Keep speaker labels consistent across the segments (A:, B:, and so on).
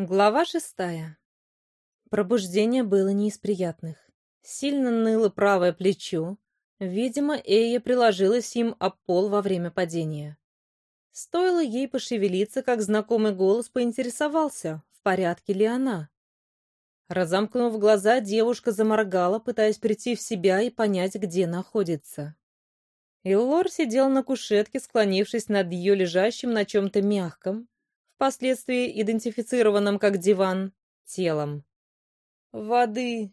A: Глава шестая. Пробуждение было не из приятных. Сильно ныло правое плечо. Видимо, Эя приложилась им об пол во время падения. Стоило ей пошевелиться, как знакомый голос поинтересовался, в порядке ли она. Разомкнув глаза, девушка заморгала, пытаясь прийти в себя и понять, где находится. Иллор сидел на кушетке, склонившись над ее лежащим на чем-то мягком, впоследствии идентифицированным как диван, телом. «Воды!»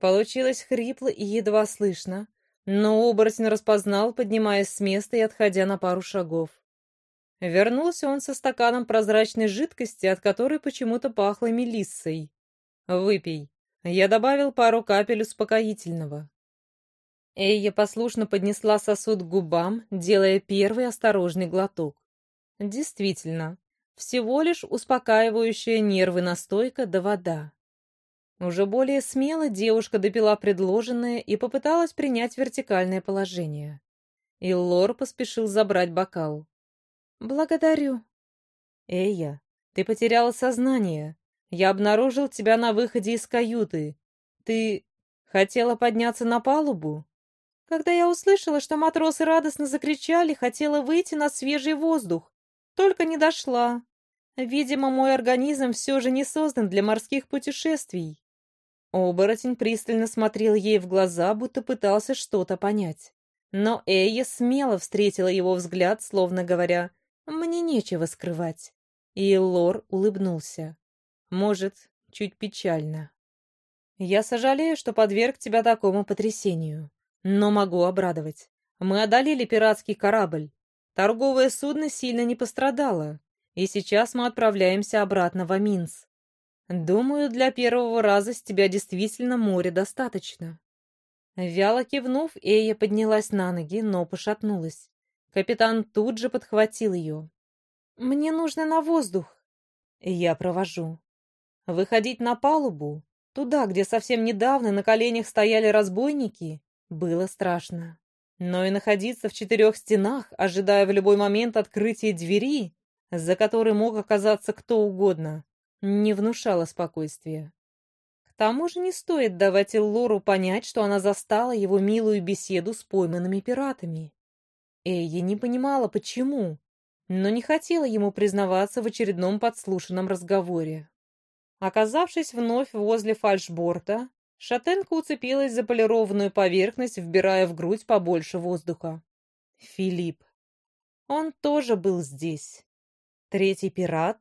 A: Получилось хрипло и едва слышно, но оборотень распознал, поднимаясь с места и отходя на пару шагов. Вернулся он со стаканом прозрачной жидкости, от которой почему-то пахло мелиссой. «Выпей». Я добавил пару капель успокоительного. Эйя послушно поднесла сосуд к губам, делая первый осторожный глоток. Действительно, всего лишь успокаивающая нервы настойка да вода. Уже более смело девушка допила предложенное и попыталась принять вертикальное положение. И Лор поспешил забрать бокал. «Благодарю». «Эйя, ты потеряла сознание. Я обнаружил тебя на выходе из каюты. Ты хотела подняться на палубу?» Когда я услышала, что матросы радостно закричали, хотела выйти на свежий воздух, только не дошла. Видимо, мой организм все же не создан для морских путешествий. Оборотень пристально смотрел ей в глаза, будто пытался что-то понять. Но Эйя смело встретила его взгляд, словно говоря, «Мне нечего скрывать». И Лор улыбнулся. Может, чуть печально. «Я сожалею, что подверг тебя такому потрясению, но могу обрадовать. Мы одолели пиратский корабль. Торговое судно сильно не пострадало, и сейчас мы отправляемся обратно в Аминс. Думаю, для первого раза с тебя действительно море достаточно». Вяло кивнув, Эя поднялась на ноги, но пошатнулась. Капитан тут же подхватил ее. «Мне нужно на воздух». «Я провожу». Выходить на палубу, туда, где совсем недавно на коленях стояли разбойники, было страшно. Но и находиться в четырех стенах, ожидая в любой момент открытия двери, за которой мог оказаться кто угодно, не внушало спокойствия. К тому же не стоит давать Эллору понять, что она застала его милую беседу с пойманными пиратами. Эйя не понимала, почему, но не хотела ему признаваться в очередном подслушанном разговоре. Оказавшись вновь возле фальшборта, Шатенка уцепилась за полированную поверхность, вбирая в грудь побольше воздуха. Филипп. Он тоже был здесь. Третий пират.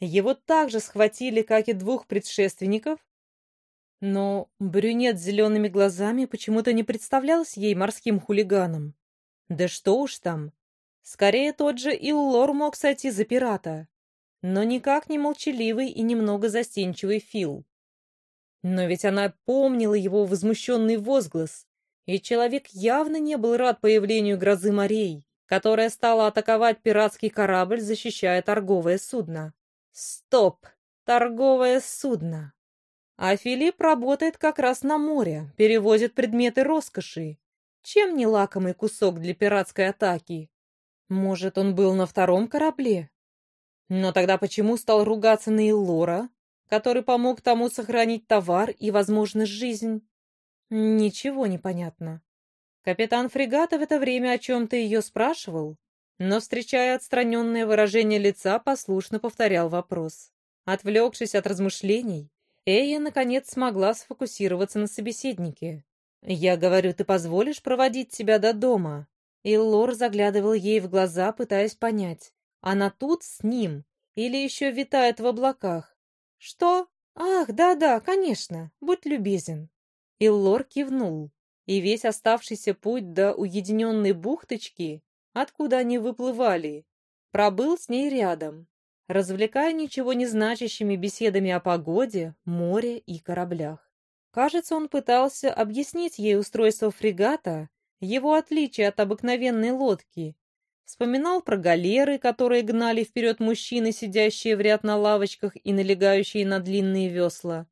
A: Его также схватили, как и двух предшественников. Но брюнет с зелеными глазами почему-то не представлялся ей морским хулиганом. Да что уж там. Скорее, тот же Иллор мог сойти за пирата. Но никак не молчаливый и немного застенчивый Фил. Но ведь она помнила его возмущенный возглас, и человек явно не был рад появлению грозы морей, которая стала атаковать пиратский корабль, защищая торговое судно. Стоп! Торговое судно! А Филипп работает как раз на море, перевозит предметы роскоши. Чем не лакомый кусок для пиратской атаки? Может, он был на втором корабле? Но тогда почему стал ругаться на Иллора, который помог тому сохранить товар и, возможно, жизнь. Ничего не понятно. Капитан фрегата в это время о чем-то ее спрашивал, но, встречая отстраненное выражение лица, послушно повторял вопрос. Отвлекшись от размышлений, Эя, наконец, смогла сфокусироваться на собеседнике. «Я говорю, ты позволишь проводить тебя до дома?» И Лор заглядывал ей в глаза, пытаясь понять, она тут с ним или еще витает в облаках. «Что? Ах, да-да, конечно, будь любезен». Иллор кивнул, и весь оставшийся путь до уединенной бухточки, откуда они выплывали, пробыл с ней рядом, развлекая ничего не значащими беседами о погоде, море и кораблях. Кажется, он пытался объяснить ей устройство фрегата, его отличие от обыкновенной лодки, Вспоминал про галеры, которые гнали вперед мужчины, сидящие в ряд на лавочках и налегающие на длинные весла.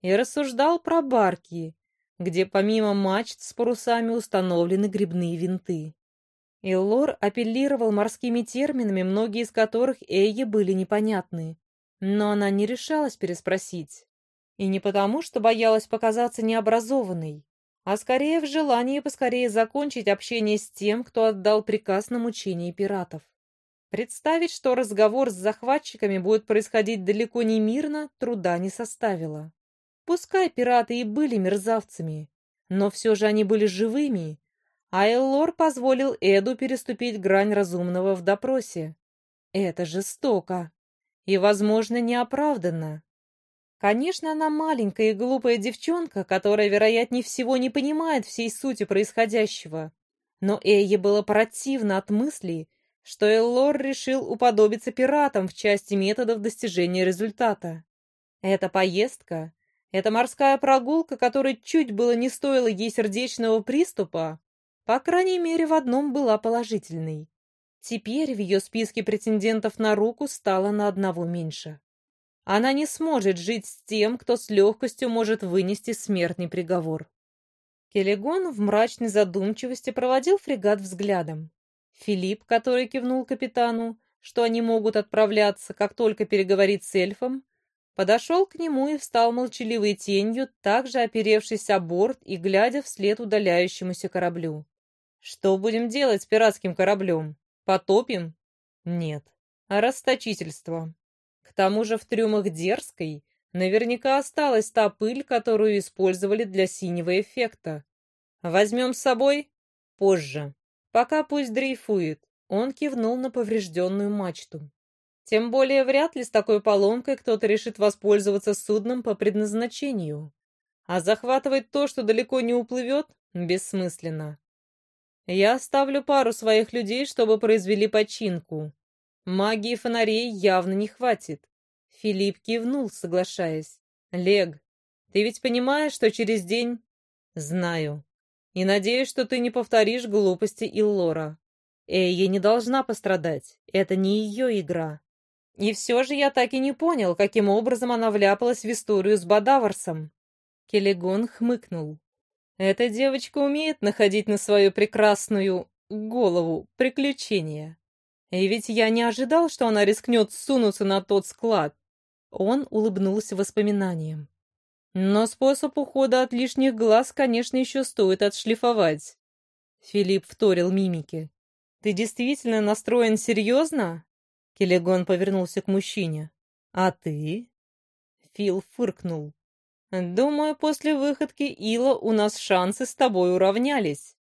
A: И рассуждал про барки, где помимо мачт с парусами установлены грибные винты. Иллор апеллировал морскими терминами, многие из которых Эйе были непонятны. Но она не решалась переспросить. И не потому, что боялась показаться необразованной, а скорее в желании поскорее закончить общение с тем, кто отдал приказ на мучение пиратов. Представить, что разговор с захватчиками будет происходить далеко не мирно, труда не составило. Пускай пираты и были мерзавцами, но все же они были живыми, а Эллор позволил Эду переступить грань разумного в допросе. Это жестоко и, возможно, неоправданно. Конечно, она маленькая и глупая девчонка, которая, вероятнее всего, не понимает всей сути происходящего. Но Эйе было противно от мысли, что Эллор решил уподобиться пиратам в части методов достижения результата. Эта поездка, эта морская прогулка, которой чуть было не стоило ей сердечного приступа, по крайней мере, в одном была положительной. Теперь в ее списке претендентов на руку стало на одного меньше. Она не сможет жить с тем, кто с легкостью может вынести смертный приговор. Келегон в мрачной задумчивости проводил фрегат взглядом. Филипп, который кивнул капитану, что они могут отправляться, как только переговорит с эльфом, подошел к нему и встал молчаливой тенью, также оперевшись о борт и глядя вслед удаляющемуся кораблю. «Что будем делать с пиратским кораблем? Потопим?» «Нет. А расточительство. К тому же в трюмах дерзкой наверняка осталась та пыль, которую использовали для синего эффекта. Возьмем с собой? Позже. Пока пусть дрейфует. Он кивнул на поврежденную мачту. Тем более вряд ли с такой поломкой кто-то решит воспользоваться судном по предназначению. А захватывать то, что далеко не уплывет, бессмысленно. Я оставлю пару своих людей, чтобы произвели починку. Магии фонарей явно не хватит. Филипп кивнул, соглашаясь. Лег, ты ведь понимаешь, что через день... Знаю. И надеюсь, что ты не повторишь глупости Иллора. Эйя не должна пострадать. Это не ее игра. И все же я так и не понял, каким образом она вляпалась в историю с Бадаварсом. Келегон хмыкнул. Эта девочка умеет находить на свою прекрасную голову приключения. И ведь я не ожидал, что она рискнет сунуться на тот склад. Он улыбнулся воспоминаниям. Но способ ухода от лишних глаз, конечно, еще стоит отшлифовать. Филипп вторил мимике. «Ты действительно настроен серьезно?» Келегон повернулся к мужчине. «А ты?» Фил фыркнул. «Думаю, после выходки Ила у нас шансы с тобой уравнялись».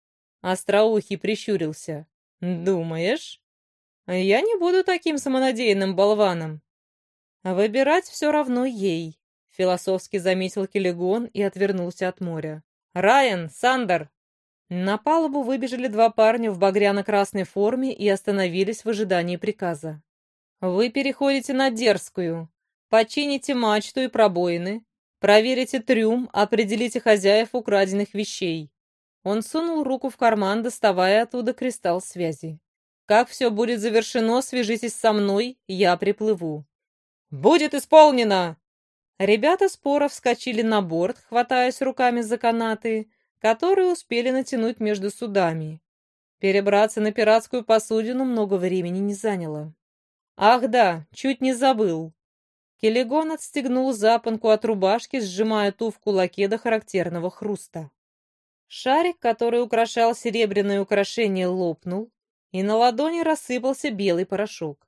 A: Остроухий прищурился. «Думаешь?» «Я не буду таким самонадеянным болваном». «Выбирать все равно ей», — философски заметил Келегон и отвернулся от моря. «Райан! Сандер!» На палубу выбежали два парня в багряно-красной форме и остановились в ожидании приказа. «Вы переходите на дерзкую. Почините мачту и пробоины, Проверите трюм, определите хозяев украденных вещей. Он сунул руку в карман, доставая оттуда кристалл связи. Как все будет завершено, свяжитесь со мной, я приплыву. Будет исполнено! Ребята споро вскочили на борт, хватаясь руками за канаты, которые успели натянуть между судами. Перебраться на пиратскую посудину много времени не заняло. Ах да, чуть не забыл. Келегон отстегнул запонку от рубашки, сжимая ту в кулаке до характерного хруста. Шарик, который украшал серебряное украшение, лопнул, и на ладони рассыпался белый порошок.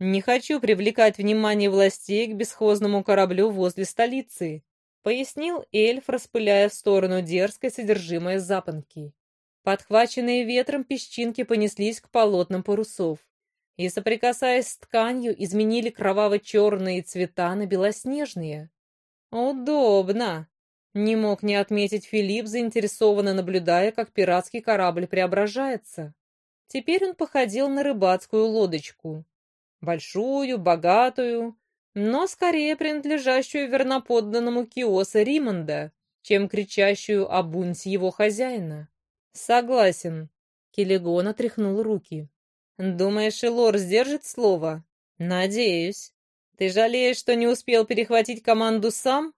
A: «Не хочу привлекать внимание властей к бесхозному кораблю возле столицы», пояснил эльф, распыляя в сторону дерзкой содержимое запонки. Подхваченные ветром песчинки понеслись к полотнам парусов и, соприкасаясь с тканью, изменили кроваво-черные цвета на белоснежные. «Удобно!» — не мог не отметить Филипп, заинтересованно наблюдая, как пиратский корабль преображается. Теперь он походил на рыбацкую лодочку. Большую, богатую, но скорее принадлежащую верноподданному Киоса Римонда, чем кричащую о бунте его хозяина. «Согласен», — Келегон отряхнул руки. «Думаешь, Элор сдержит слово?» «Надеюсь. Ты жалеешь, что не успел перехватить команду сам?»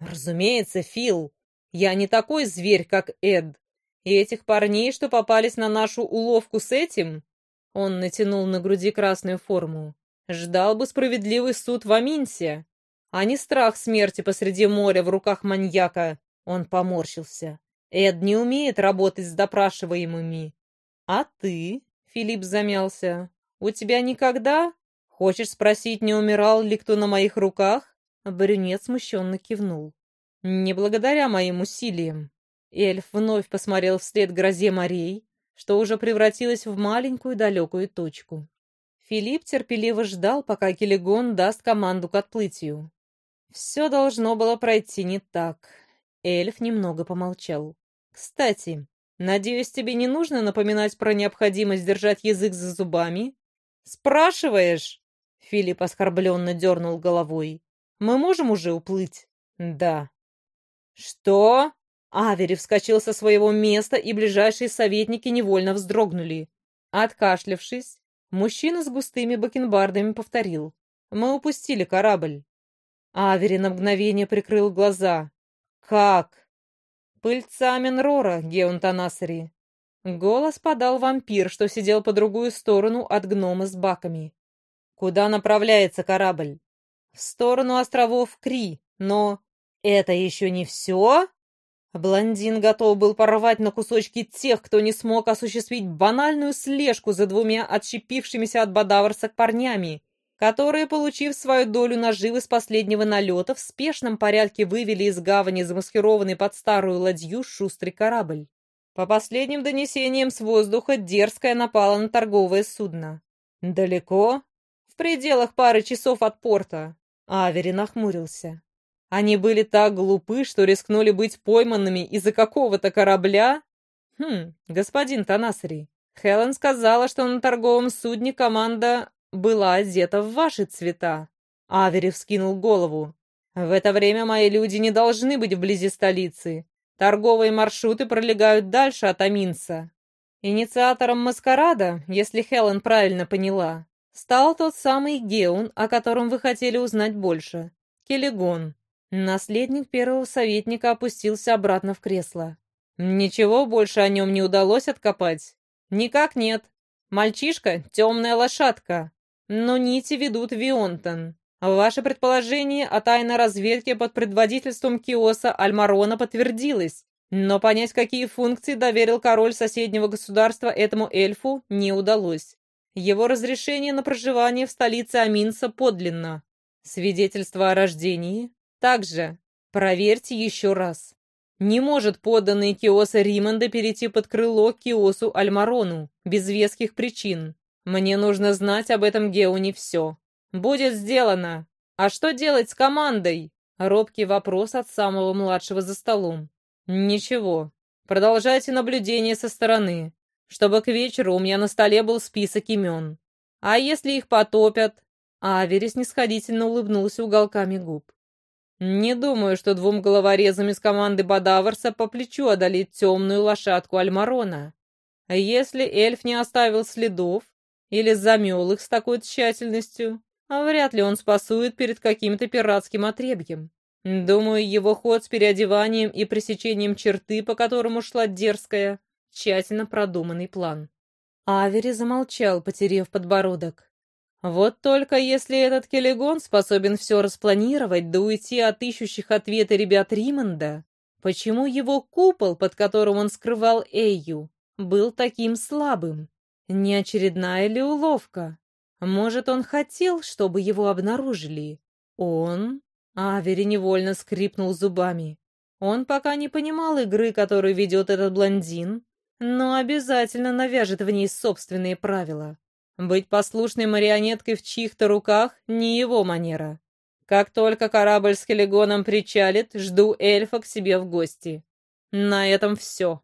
A: «Разумеется, Фил. Я не такой зверь, как Эд. И этих парней, что попались на нашу уловку с этим...» Он натянул на груди красную форму. Ждал бы справедливый суд в Аминсе, а не страх смерти посреди моря в руках маньяка. Он поморщился. Эд не умеет работать с допрашиваемыми. А ты, Филипп замялся, у тебя никогда? Хочешь спросить, не умирал ли кто на моих руках? Брюнет смущенно кивнул. Не благодаря моим усилиям. Эльф вновь посмотрел вслед грозе морей, что уже превратилась в маленькую далекую точку. Филипп терпеливо ждал, пока Келегон даст команду к отплытию. Все должно было пройти не так. Эльф немного помолчал. «Кстати, надеюсь, тебе не нужно напоминать про необходимость держать язык за зубами?» «Спрашиваешь?» Филипп оскорбленно дернул головой. «Мы можем уже уплыть?» «Да». «Что?» Авери вскочил со своего места, и ближайшие советники невольно вздрогнули. Откашлявшись, мужчина с густыми бакенбардами повторил. «Мы упустили корабль». Авери на мгновение прикрыл глаза. «Как?» «Пыльца Менрора, Геон Танасари». Голос подал вампир, что сидел по другую сторону от гнома с баками. «Куда направляется корабль?» «В сторону островов Кри, но...» «Это еще не все?» Блондин готов был порвать на кусочки тех, кто не смог осуществить банальную слежку за двумя отщепившимися от Бадаварсак парнями, которые, получив свою долю наживы с последнего налета, в спешном порядке вывели из гавани замаскированный под старую ладью шустрый корабль. По последним донесениям с воздуха дерзкая напала на торговое судно. Далеко? В пределах пары часов от порта. Авери нахмурился. Они были так глупы, что рискнули быть пойманными из-за какого-то корабля? Хм, господин Танасри, Хелен сказала, что на торговом судне команда была одета в ваши цвета. Авери вскинул голову. В это время мои люди не должны быть вблизи столицы. Торговые маршруты пролегают дальше от Аминса. Инициатором маскарада, если Хелен правильно поняла, стал тот самый Геун, о котором вы хотели узнать больше. Келегон. Наследник первого советника опустился обратно в кресло. Ничего больше о нем не удалось откопать? Никак нет. Мальчишка — темная лошадка. Но нити ведут в Вионтон. Ваше предположение о тайной разведке под предводительством Киоса Альмарона подтвердилось. Но понять, какие функции доверил король соседнего государства этому эльфу, не удалось. Его разрешение на проживание в столице Аминса подлинно. Свидетельство о рождении, также проверьте еще раз. Не может подданный Киоса Римонда перейти под крыло Киосу Альмарону без веских причин. Мне нужно знать об этом Геоне все. Будет сделано. А что делать с командой? Робкий вопрос от самого младшего за столом. Ничего. Продолжайте наблюдение со стороны, чтобы к вечеру у меня на столе был список имен. А если их потопят? Авери снисходительно улыбнулся уголками губ. Не думаю, что двум головорезам из команды Бадаварса по плечу одолеть темную лошадку Альмарона. Если эльф не оставил следов или замел их с такой тщательностью, вряд ли он спасует перед каким-то пиратским отребьем. Думаю, его ход с переодеванием и пресечением черты, по которому шла дерзкая, тщательно продуманный план. Авери замолчал, потеряв подбородок. Вот только если этот Келегон способен все распланировать, да уйти от ищущих ответы ребят Римонда, почему его купол, под которым он скрывал Эйю, был таким слабым? Не очередная ли уловка? Может, он хотел, чтобы его обнаружили? Он? Авери невольно скрипнул зубами. Он пока не понимал игры, которую ведет этот блондин, но обязательно навяжет в ней собственные правила. Быть послушной марионеткой в чьих-то руках — не его манера. Как только корабль с Келегоном причалит, жду эльфа к себе в гости. На этом все.